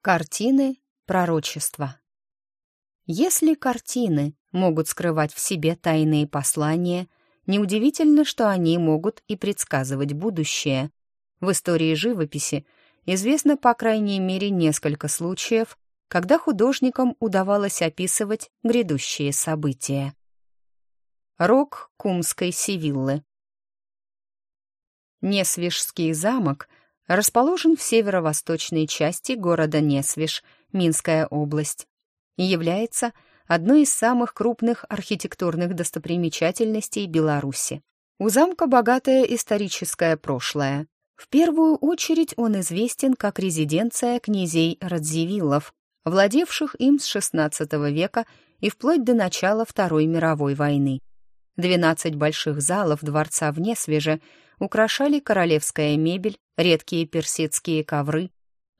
Картины пророчества. Если картины могут скрывать в себе тайные послания, неудивительно, что они могут и предсказывать будущее. В истории живописи известно по крайней мере несколько случаев, когда художникам удавалось описывать грядущие события. Рок Кумской Севиллы Несвежский замок расположен в северо-восточной части города Несвеж, Минская область, и является одной из самых крупных архитектурных достопримечательностей Беларуси. У замка богатое историческое прошлое. В первую очередь он известен как резиденция князей Радзивиллов, владевших им с XVI века и вплоть до начала Второй мировой войны. Двенадцать больших залов дворца в Несвеже украшали королевская мебель, редкие персидские ковры,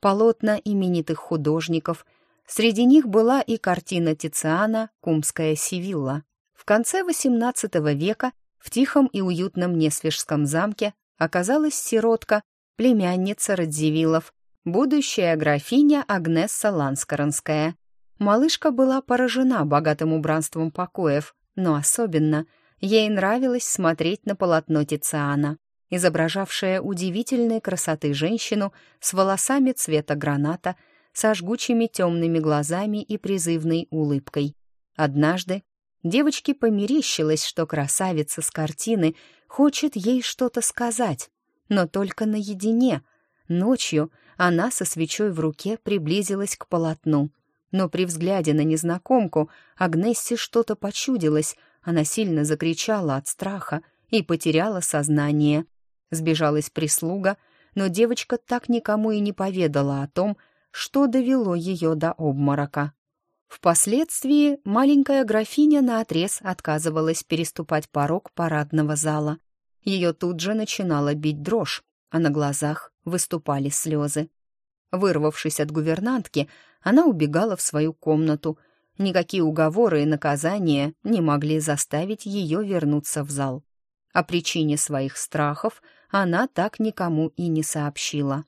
полотна именитых художников. Среди них была и картина Тициана «Кумская Сивилла». В конце XVIII века в тихом и уютном Несвежском замке оказалась сиротка, племянница Радзивиллов, будущая графиня Агнесса Ланскоронская. Малышка была поражена богатым убранством покоев, но особенно ей нравилось смотреть на полотно Тициана изображавшая удивительной красоты женщину с волосами цвета граната, со жгучими темными глазами и призывной улыбкой. Однажды девочке померещилось, что красавица с картины хочет ей что-то сказать, но только наедине. Ночью она со свечой в руке приблизилась к полотну. Но при взгляде на незнакомку Агнессе что-то почудилось, она сильно закричала от страха и потеряла сознание. Сбежалась прислуга, но девочка так никому и не поведала о том, что довело ее до обморока. Впоследствии маленькая графиня наотрез отказывалась переступать порог парадного зала. Ее тут же начинала бить дрожь, а на глазах выступали слезы. Вырвавшись от гувернантки, она убегала в свою комнату. Никакие уговоры и наказания не могли заставить ее вернуться в зал. О причине своих страхов она так никому и не сообщила.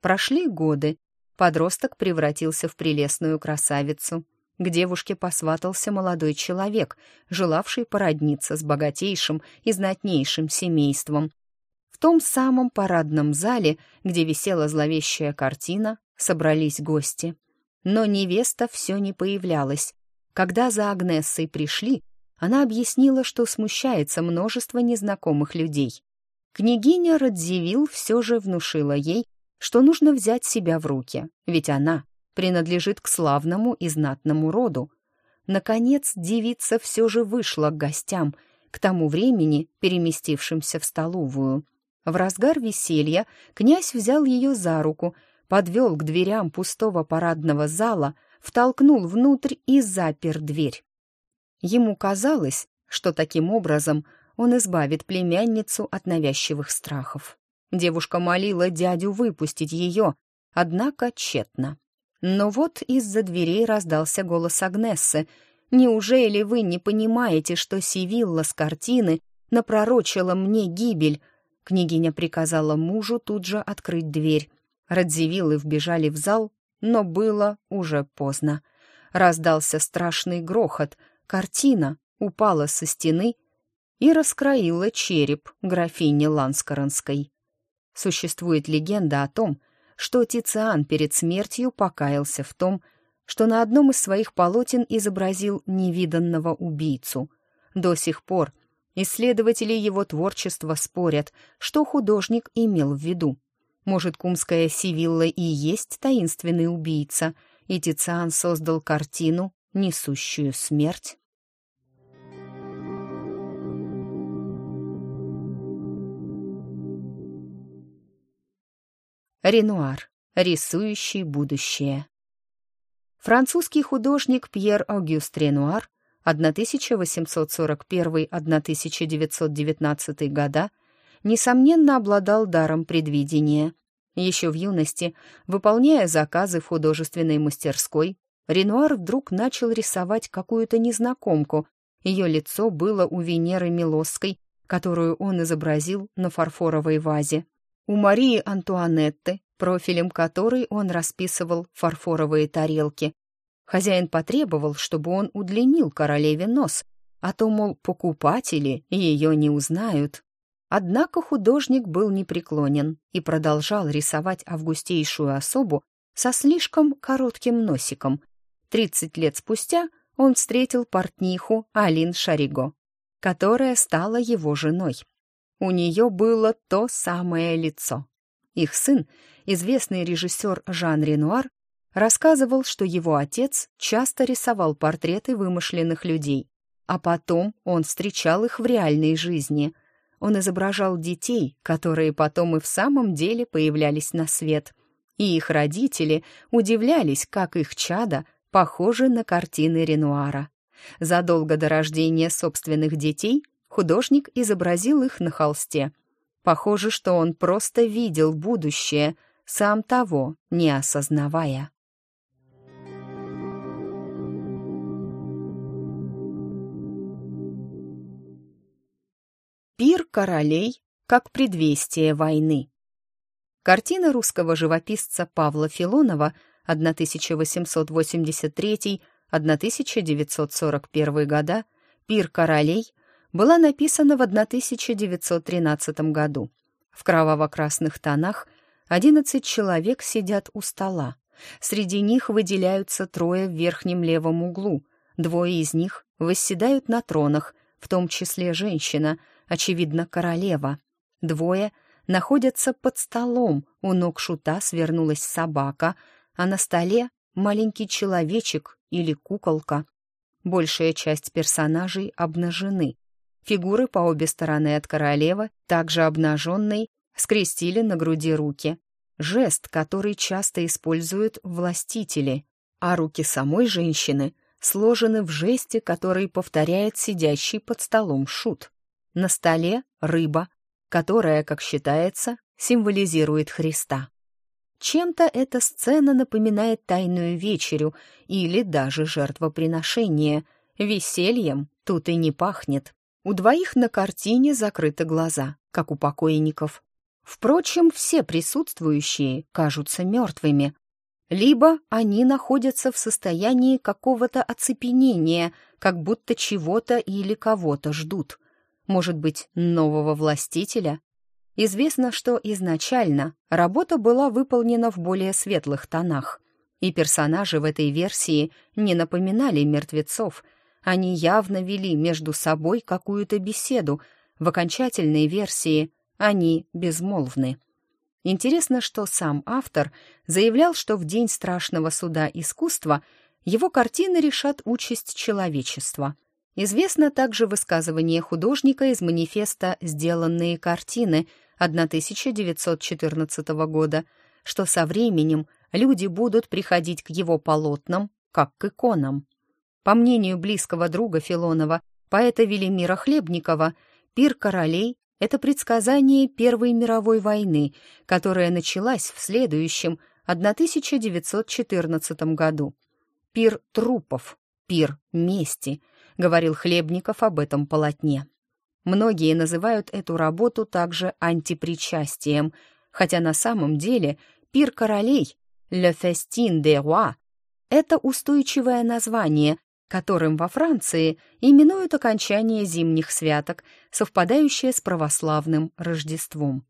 Прошли годы. Подросток превратился в прелестную красавицу. К девушке посватался молодой человек, желавший породниться с богатейшим и знатнейшим семейством. В том самом парадном зале, где висела зловещая картина, собрались гости. Но невеста все не появлялась. Когда за Агнессой пришли, она объяснила, что смущается множество незнакомых людей. Княгиня Радзивилл все же внушила ей, что нужно взять себя в руки, ведь она принадлежит к славному и знатному роду. Наконец девица все же вышла к гостям, к тому времени переместившимся в столовую. В разгар веселья князь взял ее за руку, подвел к дверям пустого парадного зала, втолкнул внутрь и запер дверь. Ему казалось, что таким образом он избавит племянницу от навязчивых страхов. Девушка молила дядю выпустить ее, однако тщетно. Но вот из-за дверей раздался голос Агнессы. «Неужели вы не понимаете, что Сивилла с картины напророчила мне гибель?» Княгиня приказала мужу тут же открыть дверь. Радзивиллы вбежали в зал, но было уже поздно. Раздался страшный грохот — Картина упала со стены и раскроила череп графини Ланскоронской. Существует легенда о том, что Тициан перед смертью покаялся в том, что на одном из своих полотен изобразил невиданного убийцу. До сих пор исследователи его творчества спорят, что художник имел в виду. Может, кумская Сивилла и есть таинственный убийца, и Тициан создал картину, несущую смерть? Ренуар, рисующий будущее. Французский художник Пьер Огюст Ренуар 1841-1919 года несомненно обладал даром предвидения. Еще в юности, выполняя заказы в художественной мастерской, Ренуар вдруг начал рисовать какую-то незнакомку. Ее лицо было у Венеры Милосской, которую он изобразил на фарфоровой вазе. У Марии Антуанетты профилем которой он расписывал фарфоровые тарелки. Хозяин потребовал, чтобы он удлинил королеве нос, а то, мол, покупатели ее не узнают. Однако художник был непреклонен и продолжал рисовать августейшую особу со слишком коротким носиком. Тридцать лет спустя он встретил портниху Алин Шариго, которая стала его женой. У нее было то самое лицо. Их сын, известный режиссер Жан Ренуар, рассказывал, что его отец часто рисовал портреты вымышленных людей, а потом он встречал их в реальной жизни. Он изображал детей, которые потом и в самом деле появлялись на свет, и их родители удивлялись, как их чада похожи на картины Ренуара. Задолго до рождения собственных детей художник изобразил их на холсте. Похоже, что он просто видел будущее, сам того не осознавая. Пир королей как предвестие войны. Картина русского живописца Павла Филонова 1883-1941 года «Пир королей» была написана в 1913 году. В кроваво-красных тонах 11 человек сидят у стола. Среди них выделяются трое в верхнем левом углу. Двое из них восседают на тронах, в том числе женщина, очевидно, королева. Двое находятся под столом, у ног шута свернулась собака, а на столе маленький человечек или куколка. Большая часть персонажей обнажены. Фигуры по обе стороны от королевы, также обнаженной, скрестили на груди руки. Жест, который часто используют властители, а руки самой женщины сложены в жесте, который повторяет сидящий под столом шут. На столе рыба, которая, как считается, символизирует Христа. Чем-то эта сцена напоминает тайную вечерю или даже жертвоприношение. Весельем тут и не пахнет. У двоих на картине закрыты глаза, как у покойников. Впрочем, все присутствующие кажутся мертвыми. Либо они находятся в состоянии какого-то оцепенения, как будто чего-то или кого-то ждут. Может быть, нового властителя? Известно, что изначально работа была выполнена в более светлых тонах, и персонажи в этой версии не напоминали мертвецов, они явно вели между собой какую-то беседу, в окончательной версии они безмолвны. Интересно, что сам автор заявлял, что в день страшного суда искусства его картины решат участь человечества — Известно также высказывание художника из манифеста «Сделанные картины» 1914 года, что со временем люди будут приходить к его полотнам, как к иконам. По мнению близкого друга Филонова, поэта Велимира Хлебникова, «Пир королей» — это предсказание Первой мировой войны, которая началась в следующем, 1914 году. Пир трупов, пир мести — говорил Хлебников об этом полотне. Многие называют эту работу также антипричастием, хотя на самом деле «Пир королей» «Le Festin des Rois» — это устойчивое название, которым во Франции именуют окончание зимних святок, совпадающее с православным Рождеством.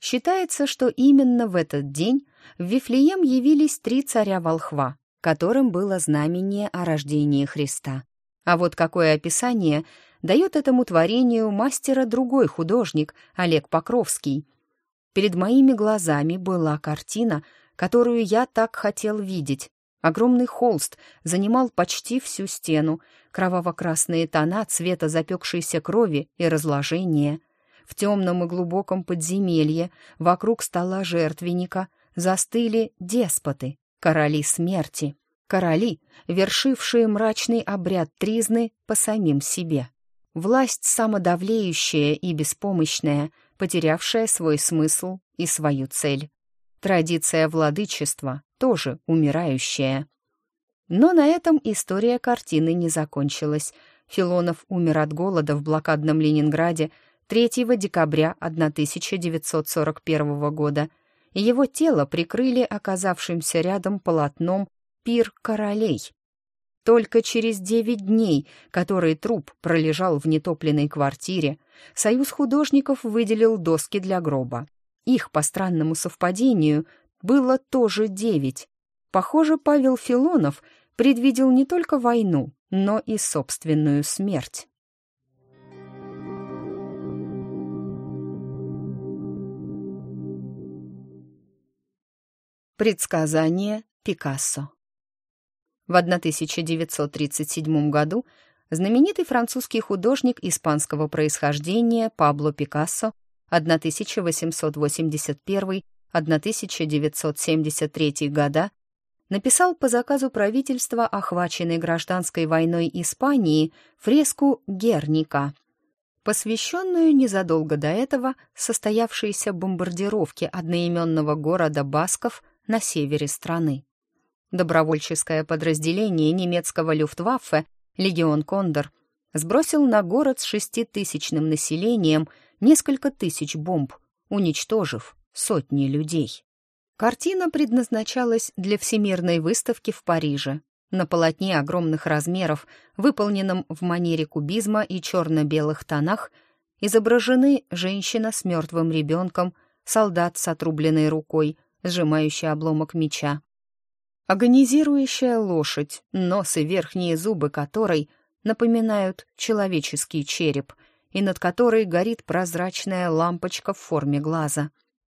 Считается, что именно в этот день в Вифлеем явились три царя-волхва, которым было знамение о рождении Христа. А вот какое описание дает этому творению мастера другой художник, Олег Покровский. Перед моими глазами была картина, которую я так хотел видеть. Огромный холст занимал почти всю стену, кроваво-красные тона цвета запекшейся крови и разложения. В темном и глубоком подземелье, вокруг стола жертвенника, застыли деспоты, короли смерти короли, вершившие мрачный обряд тризны по самим себе. Власть самодавлеющая и беспомощная, потерявшая свой смысл и свою цель. Традиция владычества тоже умирающая. Но на этом история картины не закончилась. Филонов умер от голода в блокадном Ленинграде 3 декабря 1941 года, его тело прикрыли оказавшимся рядом полотном «Пир королей». Только через девять дней, который труп пролежал в нетопленной квартире, Союз художников выделил доски для гроба. Их, по странному совпадению, было тоже девять. Похоже, Павел Филонов предвидел не только войну, но и собственную смерть. Предсказание Пикассо В 1937 году знаменитый французский художник испанского происхождения Пабло Пикассо 1881-1973 года написал по заказу правительства, охваченной гражданской войной Испании, фреску «Герника», посвященную незадолго до этого состоявшейся бомбардировке одноименного города Басков на севере страны. Добровольческое подразделение немецкого люфтваффе «Легион Кондор» сбросил на город с шеститысячным населением несколько тысяч бомб, уничтожив сотни людей. Картина предназначалась для Всемирной выставки в Париже. На полотне огромных размеров, выполненном в манере кубизма и черно-белых тонах, изображены женщина с мертвым ребенком, солдат с отрубленной рукой, сжимающий обломок меча. Агонизирующая лошадь, нос и верхние зубы которой напоминают человеческий череп, и над которой горит прозрачная лампочка в форме глаза.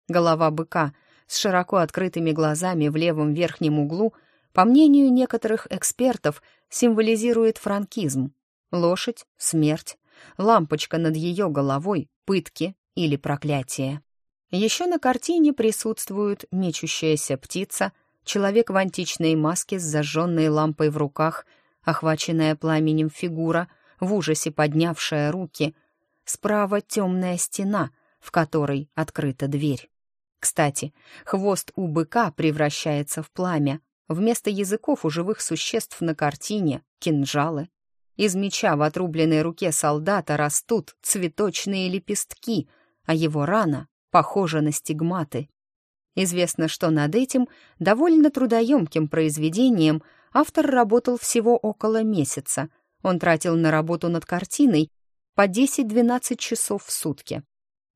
Голова быка с широко открытыми глазами в левом верхнем углу, по мнению некоторых экспертов, символизирует франкизм. Лошадь — смерть, лампочка над ее головой — пытки или проклятие. Еще на картине присутствуют мечущаяся птица, человек в античной маске с зажженной лампой в руках, охваченная пламенем фигура, в ужасе поднявшая руки. Справа темная стена, в которой открыта дверь. Кстати, хвост у быка превращается в пламя. Вместо языков у живых существ на картине — кинжалы. Из меча в отрубленной руке солдата растут цветочные лепестки, а его рана похожа на стигматы. Известно, что над этим довольно трудоемким произведением автор работал всего около месяца. Он тратил на работу над картиной по 10-12 часов в сутки.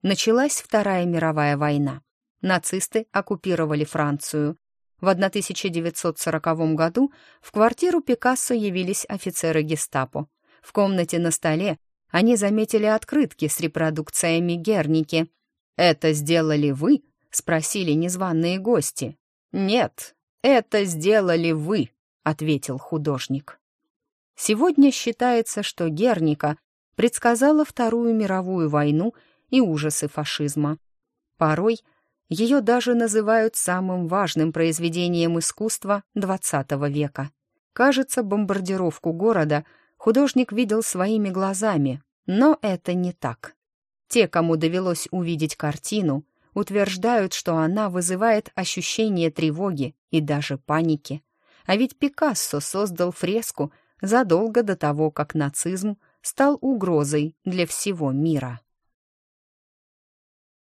Началась Вторая мировая война. Нацисты оккупировали Францию. В 1940 году в квартиру Пикассо явились офицеры гестапо. В комнате на столе они заметили открытки с репродукциями Герники, «Это сделали вы?» — спросили незваные гости. «Нет, это сделали вы», — ответил художник. Сегодня считается, что Герника предсказала Вторую мировую войну и ужасы фашизма. Порой ее даже называют самым важным произведением искусства XX века. Кажется, бомбардировку города художник видел своими глазами, но это не так. Те, кому довелось увидеть картину, утверждают, что она вызывает ощущение тревоги и даже паники. А ведь Пикассо создал фреску задолго до того, как нацизм стал угрозой для всего мира.